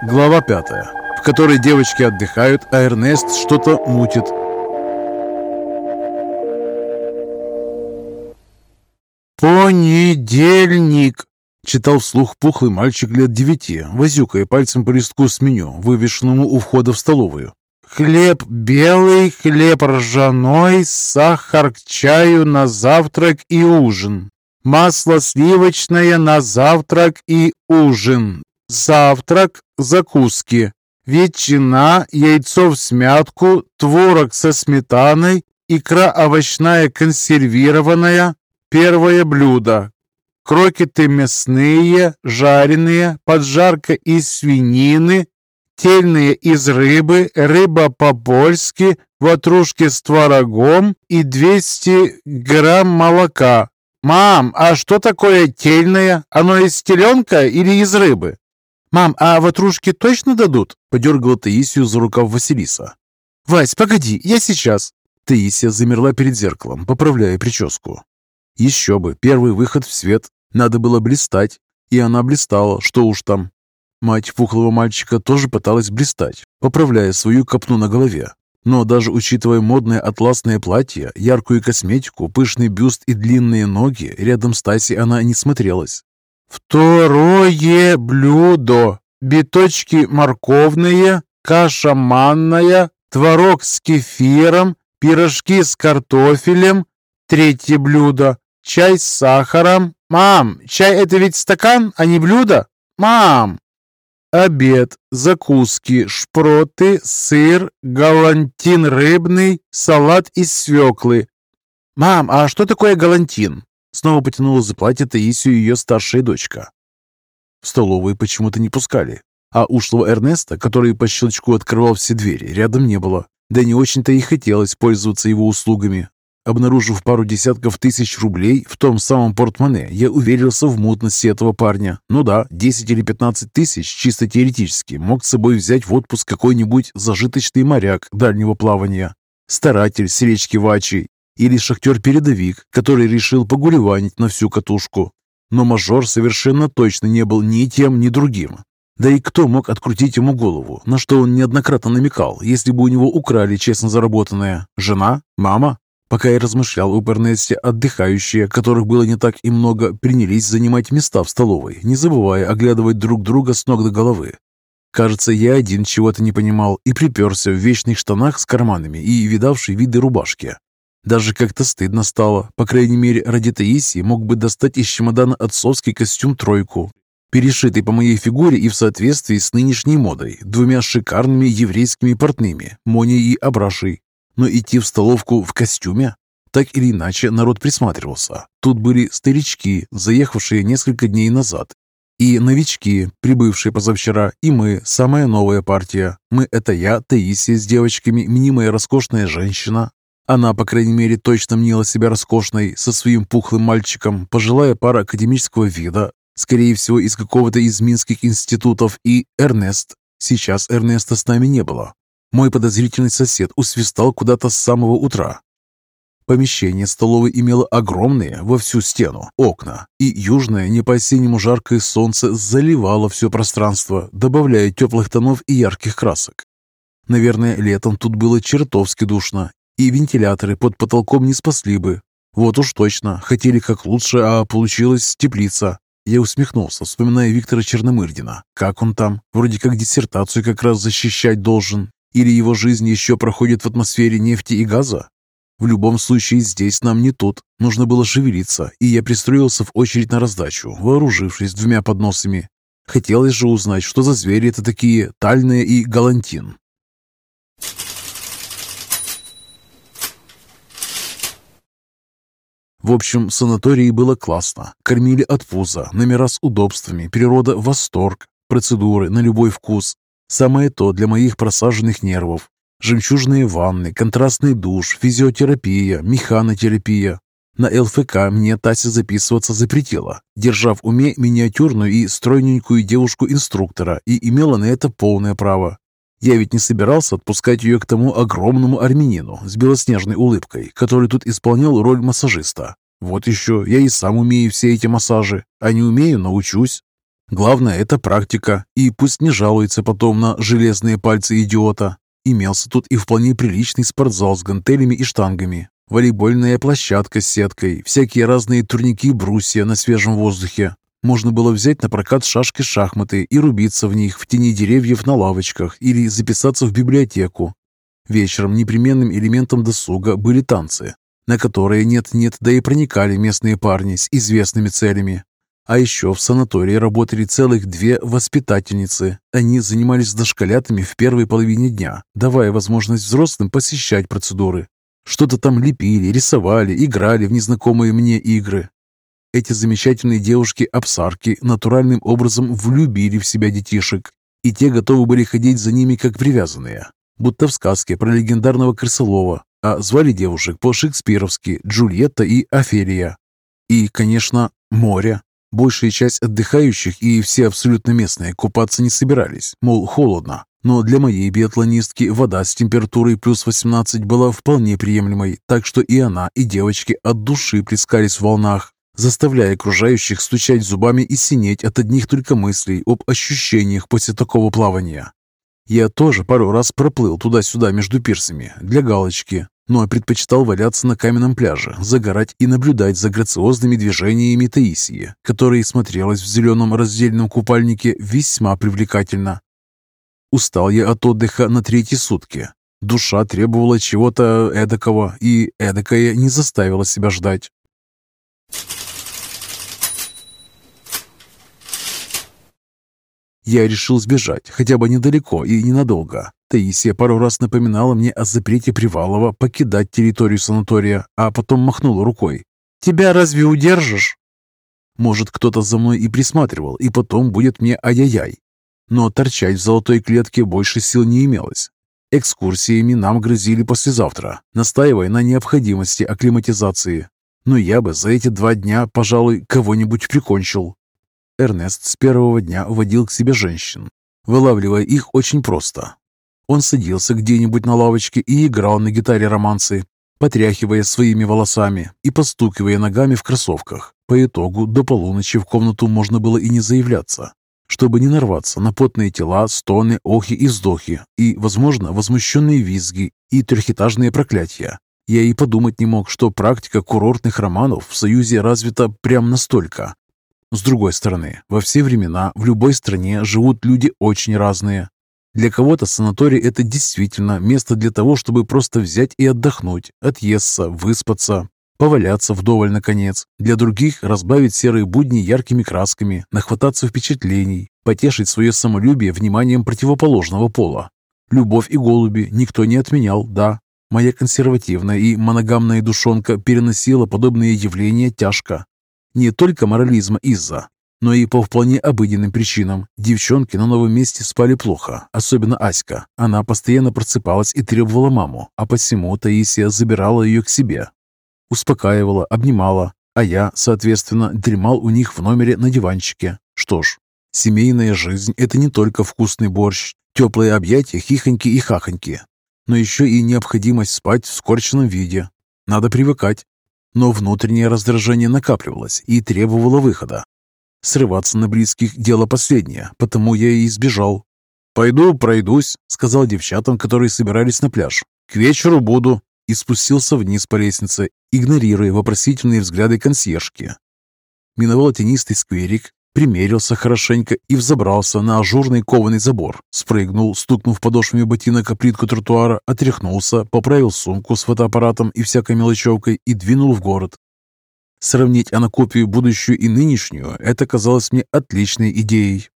Глава пятая, в которой девочки отдыхают, а Эрнест что-то мутит. «Понедельник!» — читал вслух пухлый мальчик лет девяти, возюкая пальцем по листку с меню, вывешенному у входа в столовую. «Хлеб белый, хлеб ржаной, сахар к чаю на завтрак и ужин. Масло сливочное на завтрак и ужин. Завтрак, закуски, ветчина, яйцо в смятку, творог со сметаной, икра овощная консервированная, первое блюдо. Крокеты мясные, жареные, поджарка из свинины, тельные из рыбы, рыба по-польски, ватрушки с творогом и 200 грамм молока. «Мам, а что такое тельное? Оно из теленка или из рыбы?» «Мам, а ватрушки точно дадут?» — подергала Таисию за рукав Василиса. «Вась, погоди, я сейчас!» Таисия замерла перед зеркалом, поправляя прическу. Еще бы, первый выход в свет. Надо было блистать. И она блистала, что уж там. Мать пухлого мальчика тоже пыталась блистать, поправляя свою копну на голове. Но даже учитывая модное атласное платье, яркую косметику, пышный бюст и длинные ноги, рядом с Тасей она не смотрелась. Второе блюдо. Биточки морковные, каша манная, творог с кефиром, пирожки с картофелем. Третье блюдо. Чай с сахаром. Мам, чай это ведь стакан, а не блюдо? Мам! Обед, закуски, шпроты, сыр, галантин рыбный, салат из свеклы. Мам, а что такое галантин? Снова потянула за платье Таисию ее старшая дочка. В столовую почему-то не пускали, а ушлого Эрнеста, который по щелчку открывал все двери, рядом не было. Да не очень-то и хотелось пользоваться его услугами. Обнаружив пару десятков тысяч рублей в том самом портмоне, я уверился в мутности этого парня. Ну да, 10 или 15 тысяч, чисто теоретически, мог с собой взять в отпуск какой-нибудь зажиточный моряк дальнего плавания, старатель с речки Вачи или шахтер-передовик, который решил погулеванить на всю катушку. Но мажор совершенно точно не был ни тем, ни другим. Да и кто мог открутить ему голову, на что он неоднократно намекал, если бы у него украли честно заработанное? Жена? Мама? Пока я размышлял у Бернесте, отдыхающие, которых было не так и много, принялись занимать места в столовой, не забывая оглядывать друг друга с ног до головы. Кажется, я один чего-то не понимал и приперся в вечных штанах с карманами и видавшей виды рубашке. Даже как-то стыдно стало. По крайней мере, ради Таисии мог бы достать из чемодана отцовский костюм-тройку, перешитый по моей фигуре и в соответствии с нынешней модой, двумя шикарными еврейскими портными, Моней и Абрашей. Но идти в столовку в костюме? Так или иначе, народ присматривался. Тут были старички, заехавшие несколько дней назад, и новички, прибывшие позавчера, и мы, самая новая партия. Мы — это я, Таисия с девочками, мнимая роскошная женщина, она, по крайней мере, точно мнила себя роскошной, со своим пухлым мальчиком, пожилая пара академического вида, скорее всего, из какого-то из минских институтов, и Эрнест. Сейчас Эрнеста с нами не было. Мой подозрительный сосед усвистал куда-то с самого утра. Помещение столовой имело огромные во всю стену окна, и южное, не по-осеннему жаркое солнце заливало все пространство, добавляя теплых тонов и ярких красок. Наверное, летом тут было чертовски душно, и вентиляторы под потолком не спасли бы. Вот уж точно, хотели как лучше, а получилось теплица. Я усмехнулся, вспоминая Виктора Черномырдина. Как он там? Вроде как диссертацию как раз защищать должен. Или его жизнь еще проходит в атмосфере нефти и газа? В любом случае, здесь нам не тут. Нужно было шевелиться, и я пристроился в очередь на раздачу, вооружившись двумя подносами. Хотелось же узнать, что за звери это такие Тальная и Галантин. В общем, в санатории было классно. Кормили от пуза, номера с удобствами, природа – восторг, процедуры на любой вкус. Самое то для моих просаженных нервов. Жемчужные ванны, контрастный душ, физиотерапия, механотерапия. На ЛФК мне Тася записываться запретила, держа в уме миниатюрную и стройненькую девушку-инструктора, и имела на это полное право. Я ведь не собирался отпускать ее к тому огромному армянину с белоснежной улыбкой, который тут исполнял роль массажиста. Вот еще, я и сам умею все эти массажи, а не умею – научусь. Главное – это практика, и пусть не жалуется потом на железные пальцы идиота. Имелся тут и вполне приличный спортзал с гантелями и штангами, волейбольная площадка с сеткой, всякие разные турники брусья на свежем воздухе. Можно было взять на прокат шашки-шахматы и рубиться в них в тени деревьев на лавочках или записаться в библиотеку. Вечером непременным элементом досуга были танцы, на которые нет-нет, да и проникали местные парни с известными целями. А еще в санатории работали целых две воспитательницы. Они занимались дошколятами в первой половине дня, давая возможность взрослым посещать процедуры. Что-то там лепили, рисовали, играли в незнакомые мне игры. Эти замечательные девушки-абсарки натуральным образом влюбили в себя детишек, и те готовы были ходить за ними как привязанные, будто в сказке про легендарного крысолова, а звали девушек по-шекспировски Джульетта и Офелия. И, конечно, море. Большая часть отдыхающих и все абсолютно местные купаться не собирались, мол, холодно. Но для моей биатлонистки вода с температурой плюс 18 была вполне приемлемой, так что и она, и девочки от души плескались в волнах, заставляя окружающих стучать зубами и синеть от одних только мыслей об ощущениях после такого плавания. Я тоже пару раз проплыл туда-сюда между пирсами для галочки, но предпочитал валяться на каменном пляже, загорать и наблюдать за грациозными движениями Таисии, которая смотрелась в зеленом раздельном купальнике весьма привлекательно. Устал я от отдыха на третьи сутки. Душа требовала чего-то эдакого, и эдакое не заставило себя ждать. Я решил сбежать, хотя бы недалеко и ненадолго. Таисия пару раз напоминала мне о запрете Привалова покидать территорию санатория, а потом махнула рукой. «Тебя разве удержишь?» Может, кто-то за мной и присматривал, и потом будет мне ай-яй-яй. Но торчать в золотой клетке больше сил не имелось. Экскурсиями нам грозили послезавтра, настаивая на необходимости акклиматизации. Но я бы за эти два дня, пожалуй, кого-нибудь прикончил. Эрнест с первого дня водил к себе женщин, вылавливая их очень просто. Он садился где-нибудь на лавочке и играл на гитаре романсы, потряхивая своими волосами и постукивая ногами в кроссовках. По итогу до полуночи в комнату можно было и не заявляться, чтобы не нарваться на потные тела, стоны, охи и вздохи, и, возможно, возмущенные визги и трехэтажные проклятия. Я и подумать не мог, что практика курортных романов в Союзе развита прям настолько, с другой стороны, во все времена в любой стране живут люди очень разные. Для кого-то санаторий – это действительно место для того, чтобы просто взять и отдохнуть, отъесться, выспаться, поваляться вдоволь наконец. Для других – разбавить серые будни яркими красками, нахвататься впечатлений, потешить свое самолюбие вниманием противоположного пола. Любовь и голуби никто не отменял, да. Моя консервативная и моногамная душонка переносила подобные явления тяжко, не только морализма из-за, но и по вполне обыденным причинам. Девчонки на новом месте спали плохо, особенно Аська. Она постоянно просыпалась и требовала маму, а посему Таисия забирала ее к себе. Успокаивала, обнимала, а я, соответственно, дремал у них в номере на диванчике. Что ж, семейная жизнь – это не только вкусный борщ, теплые объятия, хихоньки и хахоньки, но еще и необходимость спать в скорченном виде. Надо привыкать. Но внутреннее раздражение накапливалось и требовало выхода. Срываться на близких – дело последнее, потому я и избежал. «Пойду пройдусь», – сказал девчатам, которые собирались на пляж. «К вечеру буду», и спустился вниз по лестнице, игнорируя вопросительные взгляды консьержки. Миновал тенистый скверик, примерился хорошенько и взобрался на ажурный кованый забор. Спрыгнул, стукнув подошвами ботинок о плитку тротуара, отряхнулся, поправил сумку с фотоаппаратом и всякой мелочевкой и двинул в город. Сравнить анакопию будущую и нынешнюю – это казалось мне отличной идеей.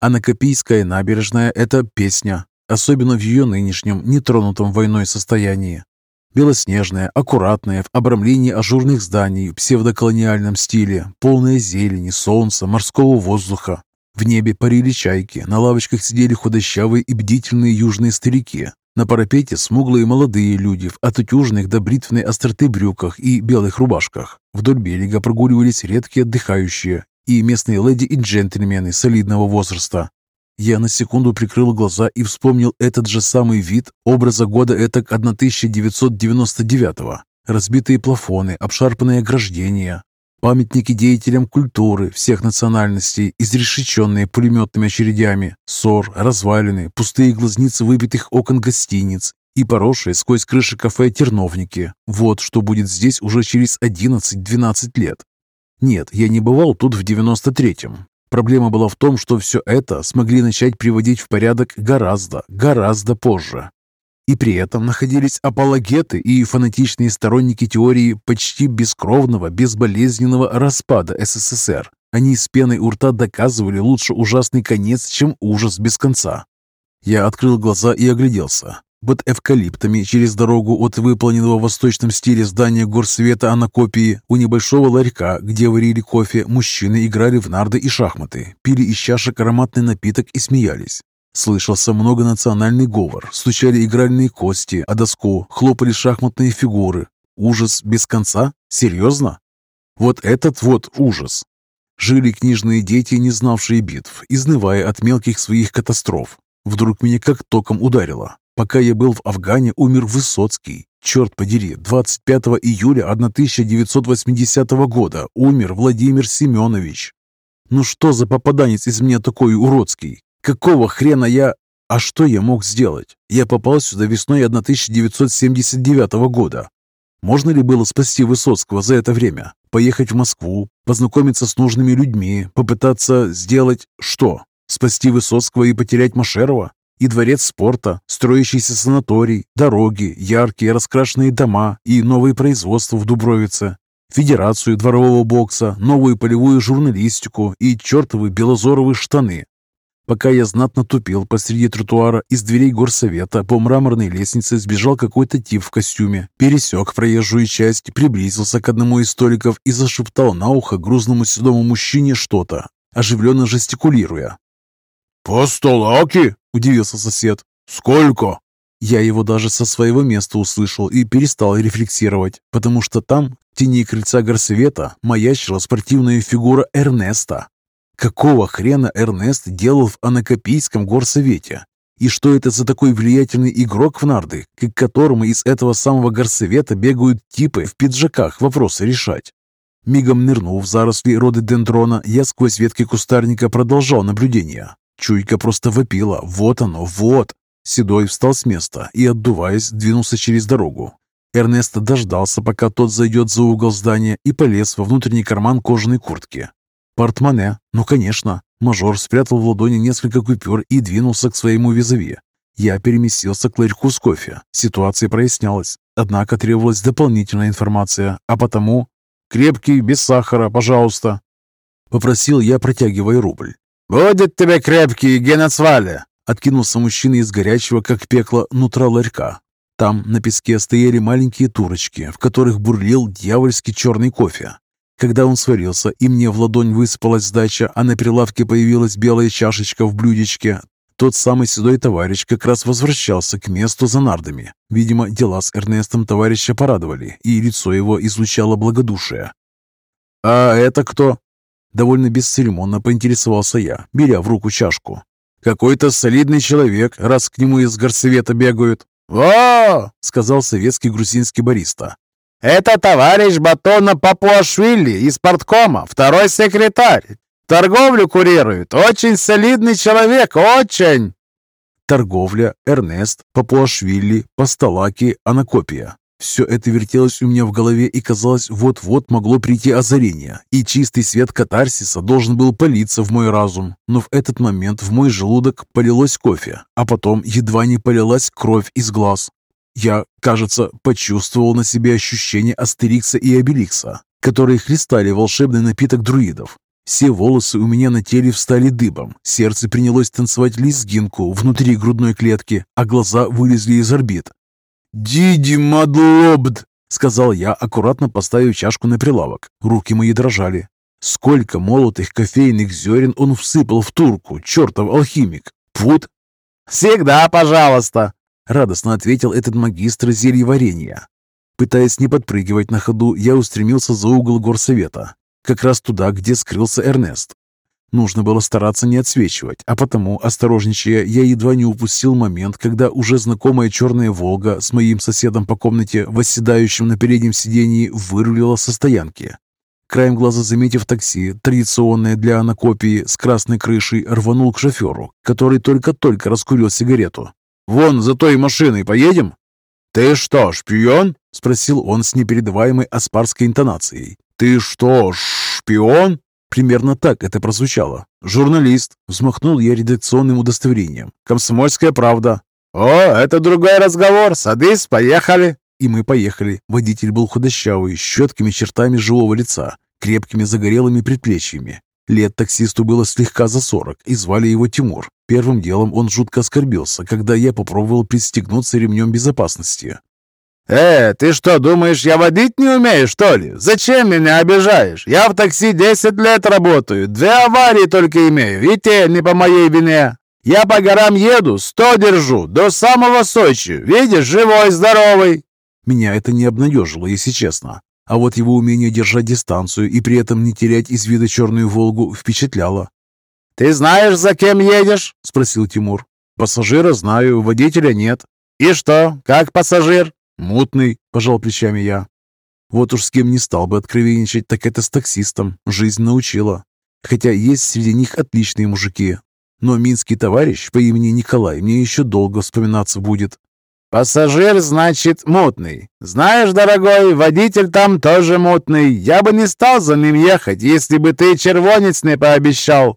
Анакопийская набережная – это песня, особенно в ее нынешнем, нетронутом войной состоянии. Белоснежная, аккуратная, в обрамлении ажурных зданий в псевдоколониальном стиле, полная зелени, солнца, морского воздуха. В небе парили чайки, на лавочках сидели худощавые и бдительные южные старики. На парапете смуглые молодые люди в отутюженных до бритвенной остроты брюках и белых рубашках. Вдоль берега прогуливались редкие отдыхающие и местные леди и джентльмены солидного возраста. Я на секунду прикрыл глаза и вспомнил этот же самый вид образа года этак 1999-го. Разбитые плафоны, обшарпанные ограждения, памятники деятелям культуры всех национальностей, изрешеченные пулеметными очередями, ссор, развалины, пустые глазницы выбитых окон гостиниц и поросшие сквозь крыши кафе терновники. Вот что будет здесь уже через 11-12 лет. Нет, я не бывал тут в 93-м. Проблема была в том, что все это смогли начать приводить в порядок гораздо, гораздо позже. И при этом находились апологеты и фанатичные сторонники теории почти бескровного, безболезненного распада СССР. Они с пеной у рта доказывали лучше ужасный конец, чем ужас без конца. Я открыл глаза и огляделся. Под эвкалиптами через дорогу от выполненного в восточном стиле здания горсвета Анакопии у небольшого ларька, где варили кофе, мужчины играли в нарды и шахматы, пили из чашек ароматный напиток и смеялись. Слышался многонациональный говор, стучали игральные кости, а доску хлопали шахматные фигуры. Ужас без конца? Серьезно? Вот этот вот ужас. Жили книжные дети, не знавшие битв, изнывая от мелких своих катастроф. Вдруг меня как током ударило. Пока я был в Афгане, умер Высоцкий. Черт подери, 25 июля 1980 года умер Владимир Семенович. Ну что за попаданец из меня такой уродский? Какого хрена я... А что я мог сделать? Я попал сюда весной 1979 года. Можно ли было спасти Высоцкого за это время? Поехать в Москву, познакомиться с нужными людьми, попытаться сделать что? Спасти Высоцкого и потерять Машерова? И дворец спорта, строящийся санаторий, дороги, яркие раскрашенные дома и новые производства в Дубровице, федерацию дворового бокса, новую полевую журналистику и чертовы белозоровые штаны. Пока я знатно тупил посреди тротуара, из дверей горсовета по мраморной лестнице сбежал какой-то тип в костюме, пересек проезжую часть, приблизился к одному из столиков и зашептал на ухо грузному седому мужчине что-то, оживленно жестикулируя. «Постолаки?» – удивился сосед. «Сколько?» Я его даже со своего места услышал и перестал рефлексировать, потому что там, в тени крыльца горсовета, маячила спортивная фигура Эрнеста. Какого хрена Эрнест делал в Анакопийском горсовете? И что это за такой влиятельный игрок в нарды, к которому из этого самого горсовета бегают типы в пиджаках вопросы решать? Мигом нырнув в заросли рододендрона, я сквозь ветки кустарника продолжал наблюдение. Чуйка просто вопила. Вот оно, вот. Седой встал с места и, отдуваясь, двинулся через дорогу. Эрнест дождался, пока тот зайдет за угол здания и полез во внутренний карман кожаной куртки. Портмоне. Ну, конечно. Мажор спрятал в ладони несколько купюр и двинулся к своему визави. Я переместился к ларьку с кофе. Ситуация прояснялась. Однако требовалась дополнительная информация, а потому... «Крепкий, без сахара, пожалуйста», — попросил я, протягивая рубль. «Будет тебе крепкий, Геноцвале!» Откинулся мужчина из горячего, как пекло, нутра ларька. Там на песке стояли маленькие турочки, в которых бурлил дьявольский черный кофе. Когда он сварился, и мне в ладонь высыпалась сдача, а на прилавке появилась белая чашечка в блюдечке, тот самый седой товарищ как раз возвращался к месту за нардами. Видимо, дела с Эрнестом товарища порадовали, и лицо его излучало благодушие. «А это кто?» Довольно бесцеремонно поинтересовался я, беря в руку чашку. «Какой-то солидный человек, раз к нему из горсовета бегают». «О!» — сказал советский грузинский бариста. «Это товарищ Батона Папуашвили из порткома, второй секретарь. Торговлю курирует. Очень солидный человек, очень!» Торговля, Эрнест, Папуашвили, Пасталаки, Анакопия. Все это вертелось у меня в голове и казалось, вот-вот могло прийти озарение, и чистый свет катарсиса должен был политься в мой разум. Но в этот момент в мой желудок полилось кофе, а потом едва не полилась кровь из глаз. Я, кажется, почувствовал на себе ощущение Астерикса и Обеликса, которые хлестали волшебный напиток друидов. Все волосы у меня на теле встали дыбом, сердце принялось танцевать лезгинку внутри грудной клетки, а глаза вылезли из орбит. «Диди Мадлобд!» — сказал я, аккуратно поставив чашку на прилавок. Руки мои дрожали. Сколько молотых кофейных зерен он всыпал в турку, чертов алхимик! Пут! «Всегда пожалуйста!» — радостно ответил этот магистр зельеварения. Пытаясь не подпрыгивать на ходу, я устремился за угол горсовета, как раз туда, где скрылся Эрнест. Нужно было стараться не отсвечивать, а потому, осторожничая, я едва не упустил момент, когда уже знакомая черная «Волга» с моим соседом по комнате, восседающим на переднем сидении, вырулила со стоянки. Краем глаза заметив такси, традиционное для анакопии, с красной крышей, рванул к шоферу, который только-только раскурил сигарету. «Вон за той машиной поедем?» «Ты что, шпион?» — спросил он с непередаваемой аспарской интонацией. «Ты что, шпион?» Примерно так это прозвучало. «Журналист», — взмахнул я редакционным удостоверением. «Комсомольская правда». «О, это другой разговор. Садись, поехали». И мы поехали. Водитель был худощавый, с четкими чертами живого лица, крепкими загорелыми предплечьями. Лет таксисту было слегка за сорок, и звали его Тимур. Первым делом он жутко оскорбился, когда я попробовал пристегнуться ремнем безопасности. «Э, ты что, думаешь, я водить не умею, что ли? Зачем меня обижаешь? Я в такси 10 лет работаю, две аварии только имею, и те не по моей вине. Я по горам еду, сто держу, до самого Сочи. Видишь, живой, здоровый». Меня это не обнадежило, если честно. А вот его умение держать дистанцию и при этом не терять из вида черную «Волгу» впечатляло. «Ты знаешь, за кем едешь?» – спросил Тимур. «Пассажира знаю, водителя нет». «И что, как пассажир?» «Мутный», – пожал плечами я. Вот уж с кем не стал бы откровенничать, так это с таксистом. Жизнь научила. Хотя есть среди них отличные мужики. Но минский товарищ по имени Николай мне еще долго вспоминаться будет. «Пассажир, значит, мутный. Знаешь, дорогой, водитель там тоже мутный. Я бы не стал за ним ехать, если бы ты червонец не пообещал».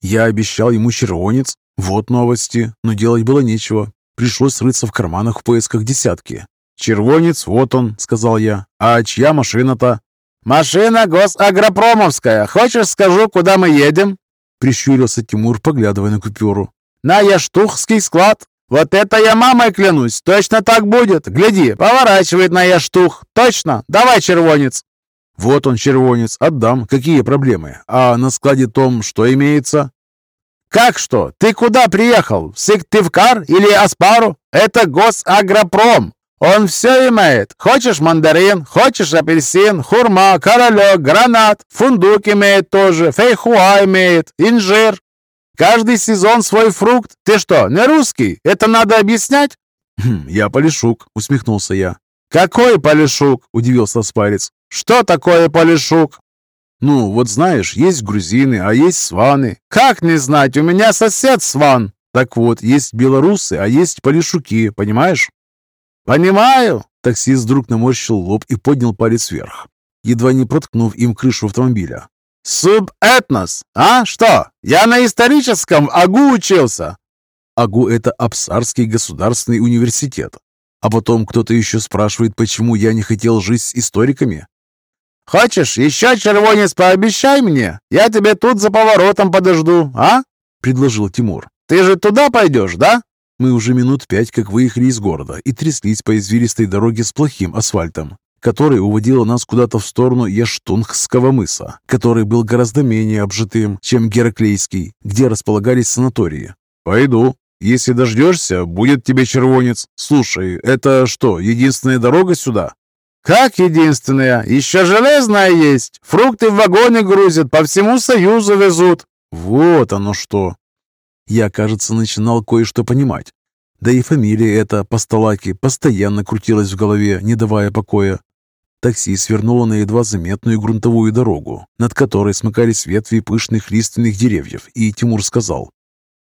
Я обещал ему червонец. Вот новости. Но делать было нечего. Пришлось рыться в карманах в поисках десятки. «Червонец, вот он», — сказал я. «А чья машина-то?» «Машина госагропромовская. Хочешь, скажу, куда мы едем?» Прищурился Тимур, поглядывая на купюру. «На Яштухский склад. Вот это я мамой клянусь. Точно так будет. Гляди, поворачивает на Яштух. Точно. Давай, червонец». «Вот он, червонец. Отдам. Какие проблемы? А на складе том, что имеется?» «Как что? Ты куда приехал? В Сыктывкар или Аспару? Это госагропром. Он все имеет. Хочешь мандарин, хочешь апельсин, хурма, королек, гранат, фундук имеет тоже, фейхуа имеет, инжир. Каждый сезон свой фрукт. Ты что, не русский? Это надо объяснять? Хм, «Я Полишук», — усмехнулся я. «Какой Полишук?» — удивился Спарец. «Что такое Полишук?» «Ну, вот знаешь, есть грузины, а есть сваны». «Как не знать? У меня сосед сван». «Так вот, есть белорусы, а есть полишуки, понимаешь?» «Понимаю!» Таксист вдруг наморщил лоб и поднял палец вверх, едва не проткнув им крышу автомобиля. «Субэтнос! А, что? Я на историческом АГУ учился!» АГУ – это Апсарский государственный университет. А потом кто-то еще спрашивает, почему я не хотел жить с историками. «Хочешь, еще червонец пообещай мне? Я тебе тут за поворотом подожду, а?» – предложил Тимур. «Ты же туда пойдешь, да?» Мы уже минут пять как выехали из города и тряслись по извилистой дороге с плохим асфальтом, которая уводила нас куда-то в сторону Яштунгского мыса, который был гораздо менее обжитым, чем Гераклейский, где располагались санатории. «Пойду. Если дождешься, будет тебе червонец. Слушай, это что, единственная дорога сюда?» «Как единственная? Еще железная есть. Фрукты в вагоне грузят, по всему Союзу везут». «Вот оно что!» Я, кажется, начинал кое-что понимать. Да и фамилия эта, Постолаки, постоянно крутилась в голове, не давая покоя. Такси свернуло на едва заметную грунтовую дорогу, над которой смыкались ветви пышных лиственных деревьев, и Тимур сказал.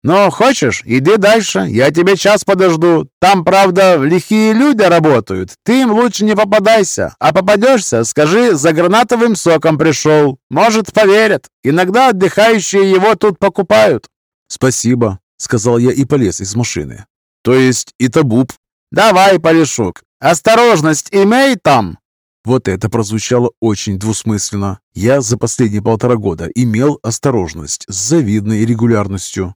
«Ну, хочешь, иди дальше, я тебе час подожду. Там, правда, лихие люди работают, ты им лучше не попадайся, а попадешься, скажи, за гранатовым соком пришел. Может, поверят. Иногда отдыхающие его тут покупают». «Спасибо», — сказал я и полез из машины. «То есть и табуб?» «Давай, Полишук, осторожность имей там!» Вот это прозвучало очень двусмысленно. Я за последние полтора года имел осторожность с завидной регулярностью.